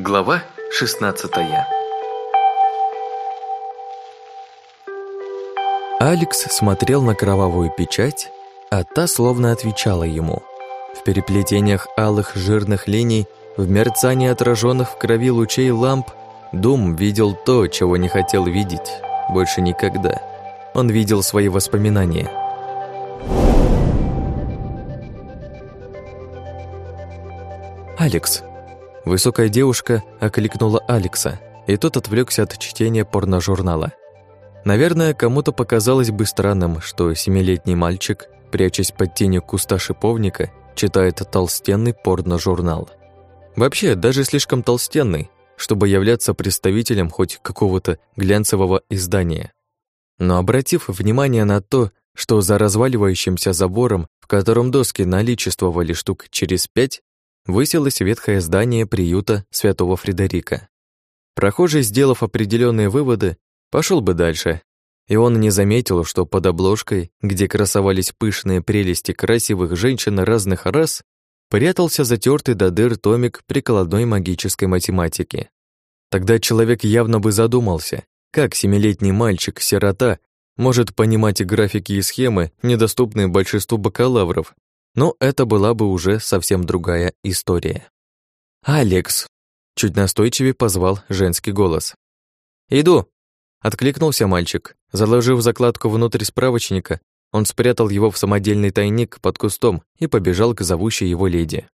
Глава 16 Алекс смотрел на кровавую печать, а та словно отвечала ему. В переплетениях алых жирных линий, в мерцании отраженных в крови лучей ламп, Дум видел то, чего не хотел видеть больше никогда. Он видел свои воспоминания. «Алекс!» Высокая девушка окликнула Алекса, и тот отвлекся от чтения порножурнала. Наверное, кому-то показалось бы странным, что семилетний мальчик, прячась под тенью куста шиповника, читает толстенный порножурнал. Вообще, даже слишком толстенный, чтобы являться представителем хоть какого-то глянцевого издания. Но обратив внимание на то, что за разваливающимся забором, в котором доски наличествовали штук через пять, высилось ветхое здание приюта Святого Фредерика. Прохожий, сделав определенные выводы, пошел бы дальше, и он не заметил, что под обложкой, где красовались пышные прелести красивых женщин разных рас, прятался затертый до дыр томик прикладной магической математики. Тогда человек явно бы задумался, как семилетний мальчик-сирота может понимать графики и схемы, недоступные большинству бакалавров, но это была бы уже совсем другая история. «Алекс!» — чуть настойчивее позвал женский голос. «Иду!» — откликнулся мальчик. Заложив закладку внутрь справочника, он спрятал его в самодельный тайник под кустом и побежал к зовущей его леди.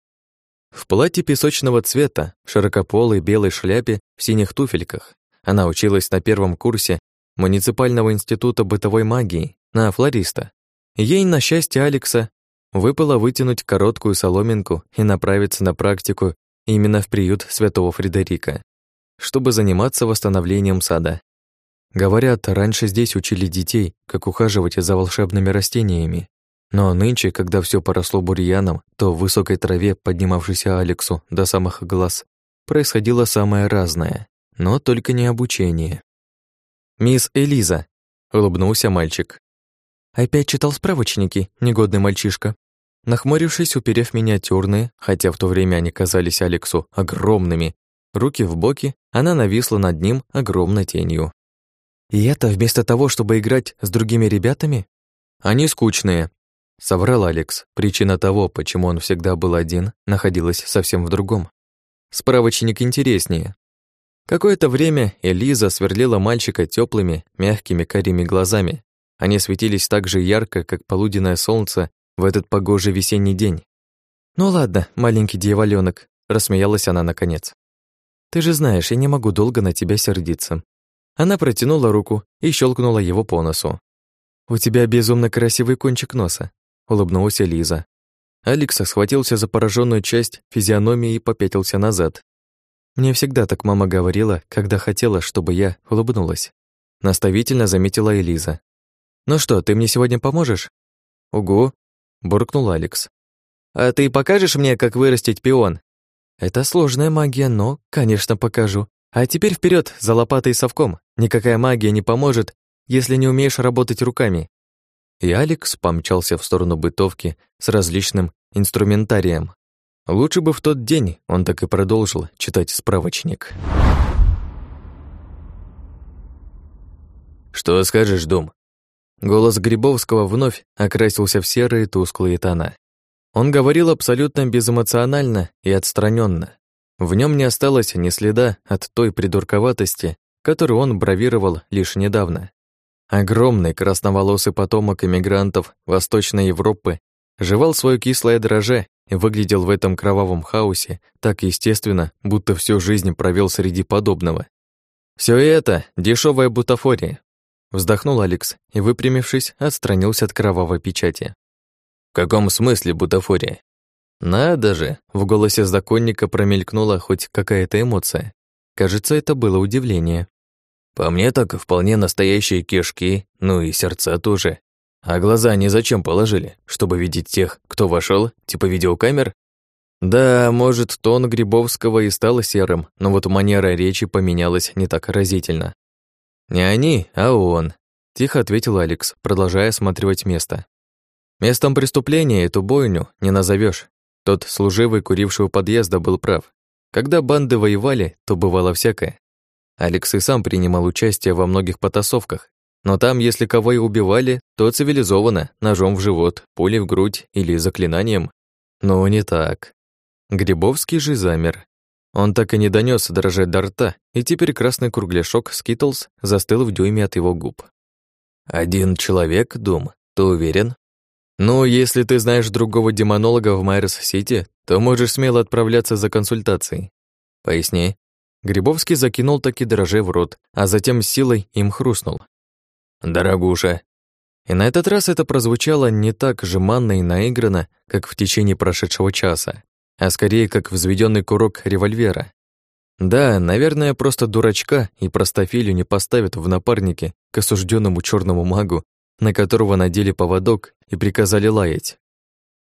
В платье песочного цвета, широкополой белой шляпе, в синих туфельках. Она училась на первом курсе муниципального института бытовой магии на флориста. Ей, на счастье Алекса, выпало вытянуть короткую соломинку и направиться на практику именно в приют Святого Фредерика, чтобы заниматься восстановлением сада. Говорят, раньше здесь учили детей, как ухаживать за волшебными растениями. Но нынче, когда все поросло бурьяном, то в высокой траве, поднимавшейся Алексу до самых глаз, происходило самое разное, но только не обучение. «Мисс Элиза», — улыбнулся мальчик. «Опять читал справочники, негодный мальчишка». Нахмурившись, уперев миниатюрные, хотя в то время они казались Алексу огромными, руки в боки, она нависла над ним огромной тенью. И это вместо того, чтобы играть с другими ребятами? Они скучные, соврал Алекс. Причина того, почему он всегда был один, находилась совсем в другом. Справочник интереснее. Какое-то время Элиза сверлила мальчика теплыми, мягкими карими глазами. Они светились так же ярко, как полуденное солнце в этот погожий весенний день. «Ну ладно, маленький дьяволёнок», — рассмеялась она наконец. «Ты же знаешь, я не могу долго на тебя сердиться. Она протянула руку и щелкнула его по носу. «У тебя безумно красивый кончик носа», — улыбнулась Лиза. Алекса схватился за пораженную часть физиономии и попятился назад. «Мне всегда так мама говорила, когда хотела, чтобы я улыбнулась», — наставительно заметила Элиза. «Ну что, ты мне сегодня поможешь?» «Угу», — буркнул Алекс. «А ты покажешь мне, как вырастить пион?» «Это сложная магия, но, конечно, покажу. А теперь вперед за лопатой и совком. Никакая магия не поможет, если не умеешь работать руками. И Алекс помчался в сторону бытовки с различным инструментарием. Лучше бы в тот день он так и продолжил читать справочник. «Что скажешь, Дом?» Голос Грибовского вновь окрасился в серые тусклые тона. Он говорил абсолютно безэмоционально и отстраненно. В нем не осталось ни следа от той придурковатости, которую он бравировал лишь недавно. Огромный красноволосый потомок эмигрантов Восточной Европы жевал свое кислое дроже и выглядел в этом кровавом хаосе так естественно, будто всю жизнь провел среди подобного. Все это — дешевая бутафория. Вздохнул Алекс и, выпрямившись, отстранился от кровавой печати. В каком смысле бутафория? Надо же, в голосе законника промелькнула хоть какая-то эмоция. Кажется, это было удивление. По мне так вполне настоящие кишки, ну и сердца тоже. А глаза они зачем положили? Чтобы видеть тех, кто вошел, типа видеокамер? Да, может, тон Грибовского и стал серым, но вот манера речи поменялась не так разительно. «Не они, а он», — тихо ответил Алекс, продолжая осматривать место. «Местом преступления эту бойню не назовешь. Тот служивый, куривший у подъезда, был прав. Когда банды воевали, то бывало всякое. Алекс и сам принимал участие во многих потасовках, но там, если кого и убивали, то цивилизованно, ножом в живот, пулей в грудь или заклинанием. Но не так. Грибовский же замер. Он так и не донёс драже до рта, и теперь красный кругляшок Skittles застыл в дюйме от его губ. «Один человек, Дум, ты уверен?» «Ну, если ты знаешь другого демонолога в Майерс-Сити, то можешь смело отправляться за консультацией. Поясни». Грибовский закинул таки дроже в рот, а затем силой им хрустнул. «Дорогуша». И на этот раз это прозвучало не так жеманно и наигранно, как в течение прошедшего часа, а скорее как взведенный курок револьвера. Да, наверное, просто дурачка и простофилю не поставят в напарнике к осужденному черному магу, на которого надели поводок и приказали лаять.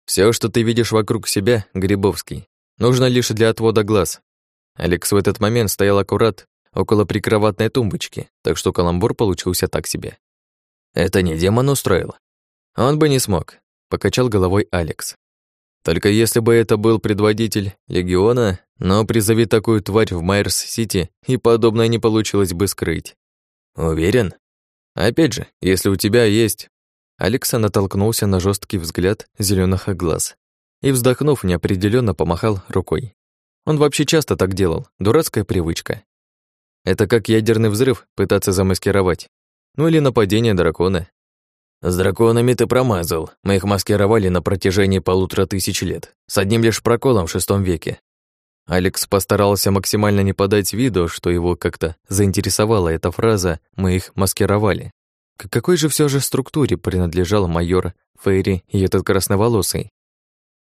Все, что ты видишь вокруг себя, Грибовский, нужно лишь для отвода глаз. Алекс в этот момент стоял аккурат около прикроватной тумбочки, так что каламбур получился так себе. Это не демон устроил. Он бы не смог, покачал головой Алекс. Только если бы это был предводитель легиона, но призови такую тварь в Майерс-Сити, и подобное не получилось бы скрыть. Уверен? Опять же, если у тебя есть... Алекса натолкнулся на жесткий взгляд зеленых глаз и, вздохнув, неопределенно помахал рукой. Он вообще часто так делал, дурацкая привычка. Это как ядерный взрыв пытаться замаскировать. Ну или нападение дракона. С драконами ты промазал. Мы их маскировали на протяжении полутора тысяч лет. С одним лишь проколом в шестом веке. Алекс постарался максимально не подать виду, что его как-то заинтересовала эта фраза «мы их маскировали». К какой же все же структуре принадлежал майор Фейри и этот красноволосый?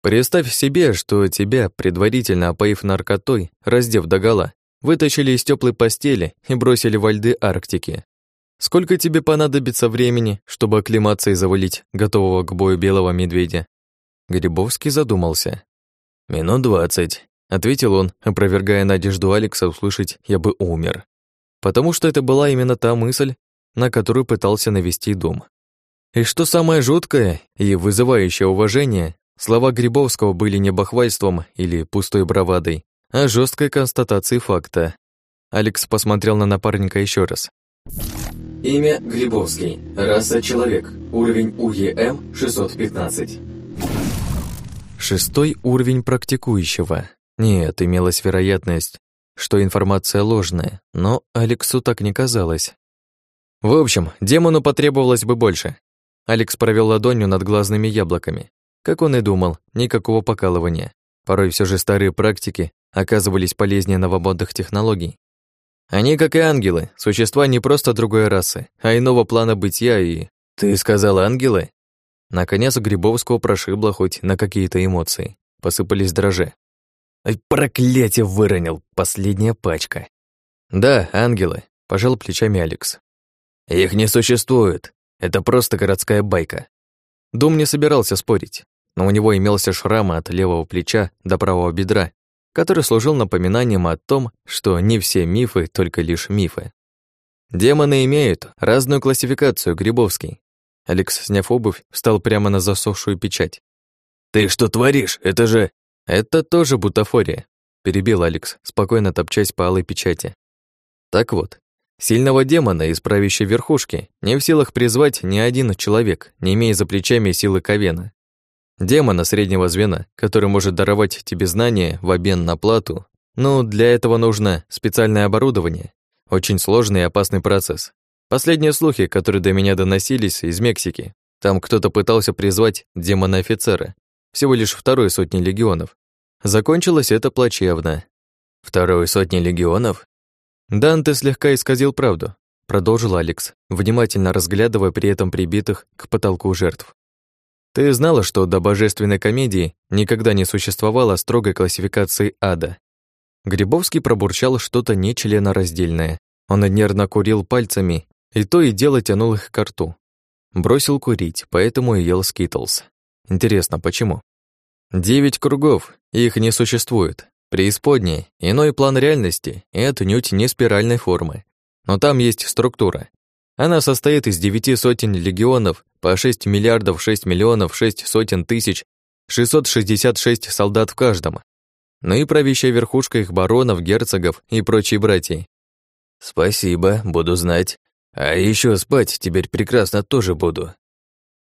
Представь себе, что тебя, предварительно опоив наркотой, раздев догола, вытащили из теплой постели и бросили во льды Арктики. Сколько тебе понадобится времени, чтобы оклематься и завалить готового к бою белого медведя? Грибовский задумался. Минут двадцать, ответил он, опровергая надежду Алекса услышать «я бы умер». Потому что это была именно та мысль, на которую пытался навести дом. И что самое жуткое и вызывающее уважение, слова Грибовского были не бахвальством или пустой бравадой, а жесткой констатацией факта. Алекс посмотрел на напарника еще раз. Имя Грибовский. Раса человек. Уровень УЕМ 615. Шестой уровень практикующего. Нет, имелась вероятность, что информация ложная, но Алексу так не казалось. В общем, демону потребовалось бы больше. Алекс провел ладонью над глазными яблоками. Как он и думал, никакого покалывания. Порой все же старые практики оказывались полезнее новомодных технологий. Они, как и ангелы, существа не просто другой расы, а иного плана бытия и... Ты сказал ангелы? Наконец Грибовского прошибло хоть на какие-то эмоции. Посыпались дрожи. Проклятие выронил, последняя пачка. Да, ангелы, пожал плечами Алекс. Их не существует. Это просто городская байка. Дум не собирался спорить, но у него имелся шрам от левого плеча до правого бедра, который служил напоминанием о том, что не все мифы только лишь мифы. Демоны имеют разную классификацию, Грибовский. Алекс, сняв обувь, встал прямо на засохшую печать. «Ты что творишь? Это же...» «Это тоже бутафория», — перебил Алекс, спокойно топчась по алой печати. «Так вот, сильного демона из правящей верхушки не в силах призвать ни один человек, не имея за плечами силы Ковена. Демона среднего звена, который может даровать тебе знания в обмен на плату. Но для этого нужно специальное оборудование. Очень сложный и опасный процесс. Последние слухи, которые до меня доносились из Мексики. Там кто-то пытался призвать демона-офицера. Всего лишь второй сотни легионов. Закончилось это плачевно. Второй сотни легионов? Данте слегка исказил правду, продолжил Алекс, внимательно разглядывая при этом прибитых к потолку жертв. Ты знала, что до божественной комедии никогда не существовало строгой классификации ада. Грибовский пробурчал что-то нечленораздельное. Он нервно курил пальцами, и то и дело тянул их к рту. Бросил курить, поэтому и ел скитлс. Интересно, почему? Девять кругов, их не существует. Преисподней, иной план реальности и отнюдь не спиральной формы. Но там есть структура. Она состоит из девяти сотен легионов по 6 миллиардов 6 миллионов 6 сотен тысяч 666 солдат в каждом. ну и правящая верхушка их баронов, герцогов и прочие братья. Спасибо, буду знать. А еще спать теперь прекрасно тоже буду.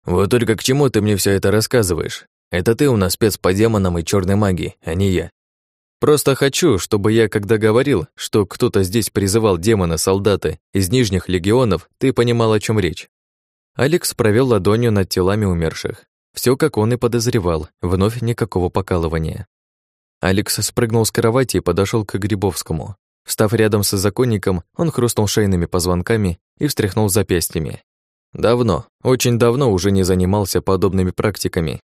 Вот только к чему ты мне все это рассказываешь? Это ты у нас спец по демонам и черной магии, а не я. Просто хочу, чтобы я, когда говорил, что кто-то здесь призывал демона-солдата из нижних легионов, ты понимал, о чем речь. Алекс провел ладонью над телами умерших. Все, как он и подозревал, вновь никакого покалывания. Алекс спрыгнул с кровати и подошел к Грибовскому. Встав рядом с законником, он хрустнул шейными позвонками и встряхнул запястьями. Давно, очень давно уже не занимался подобными практиками.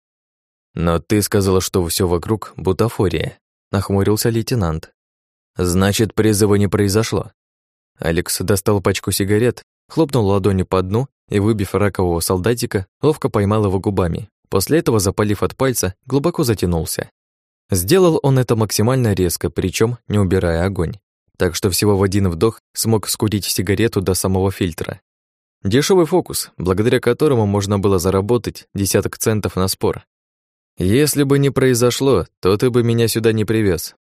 Но ты сказала, что все вокруг бутафория, нахмурился лейтенант. Значит, призыва не произошло. Алекс достал пачку сигарет, хлопнул ладонью по дну и, выбив ракового солдатика, ловко поймал его губами. После этого, запалив от пальца, глубоко затянулся. Сделал он это максимально резко, причем не убирая огонь так что всего в один вдох смог скурить сигарету до самого фильтра. Дешевый фокус, благодаря которому можно было заработать десяток центов на спор. Если бы не произошло, то ты бы меня сюда не привез.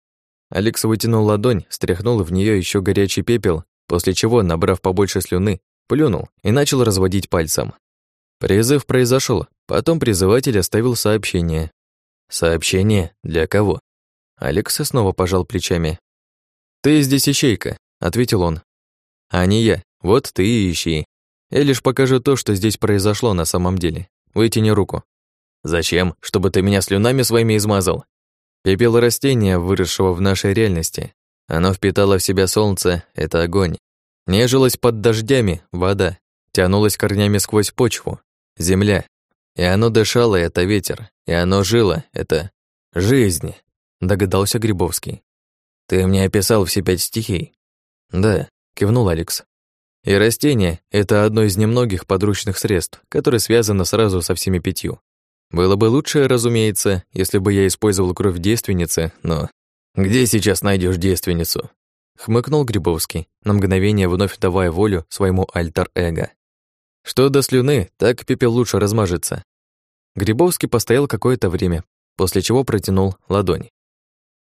Алекс вытянул ладонь, стряхнул в нее еще горячий пепел, после чего, набрав побольше слюны, плюнул и начал разводить пальцем. Призыв произошел, потом призыватель оставил сообщение. Сообщение для кого? Алекс снова пожал плечами. «Ты здесь ищейка», — ответил он. «А не я. Вот ты и ищи. Я лишь покажу то, что здесь произошло на самом деле. Вытяни руку». «Зачем? Чтобы ты меня слюнами своими измазал?» Пепел растения, выросшего в нашей реальности. Оно впитало в себя солнце, это огонь. Нежилось под дождями, вода. Тянулось корнями сквозь почву, земля. И оно дышало, это ветер. И оно жило, это жизнь, догадался Грибовский. Ты мне описал все пять стихий. Да, кивнул Алекс. И растение — это одно из немногих подручных средств, которое связано сразу со всеми пятью. Было бы лучше, разумеется, если бы я использовал кровь девственницы, но... Где сейчас найдешь девственницу? Хмыкнул Грибовский, на мгновение вновь давая волю своему альтер-эго. Что до слюны, так пепел лучше размажется. Грибовский постоял какое-то время, после чего протянул ладонь.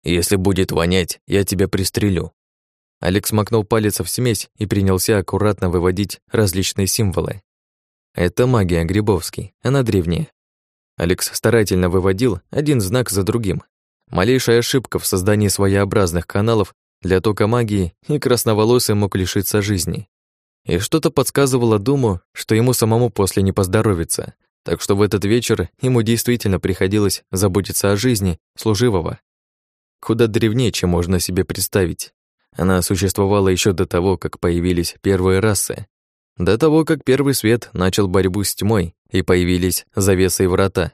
Если будет вонять, я тебя пристрелю». Алекс макнул палец в смесь и принялся аккуратно выводить различные символы. Это магия Грибовский, она древняя. Алекс старательно выводил один знак за другим. Малейшая ошибка в создании своеобразных каналов для тока магии, и красноволосый мог лишиться жизни. И что-то подсказывало Думу, что ему самому после не поздоровится, так что в этот вечер ему действительно приходилось заботиться о жизни служивого куда древнее, чем можно себе представить. Она существовала еще до того, как появились первые расы, до того, как первый свет начал борьбу с тьмой и появились завесы и врата.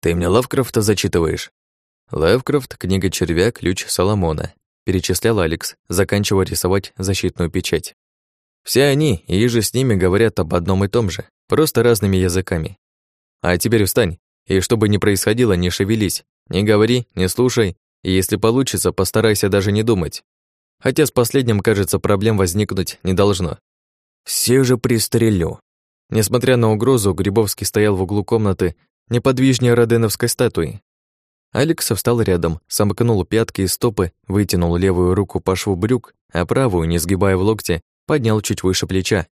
Ты мне Лавкрафта зачитываешь? Лавкрафт, книга червя, ключ Соломона, перечислял Алекс, заканчивая рисовать защитную печать. Все они, и же с ними говорят об одном и том же, просто разными языками. А теперь встань, и что бы ни происходило, не шевелись, не говори, не слушай и если получится, постарайся даже не думать. Хотя с последним, кажется, проблем возникнуть не должно. Все же пристрелю. Несмотря на угрозу, Грибовский стоял в углу комнаты, неподвижнее роденовской статуи. Алекс встал рядом, сомкнул пятки и стопы, вытянул левую руку по шву брюк, а правую, не сгибая в локте, поднял чуть выше плеча.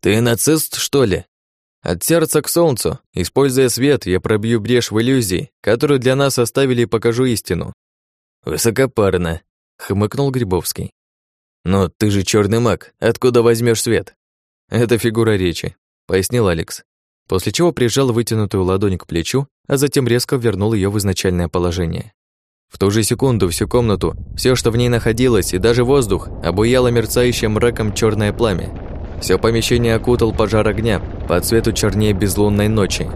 «Ты нацист, что ли?» От сердца к солнцу, используя свет, я пробью брешь в иллюзии, которую для нас оставили и покажу истину. «Высокопарно», — хмыкнул Грибовский. «Но ты же черный маг, откуда возьмешь свет?» «Это фигура речи», — пояснил Алекс, после чего прижал вытянутую ладонь к плечу, а затем резко вернул ее в изначальное положение. В ту же секунду всю комнату, все, что в ней находилось, и даже воздух, обуяло мерцающим мраком черное пламя. Все помещение окутал пожар огня, по цвету чернее безлунной ночи.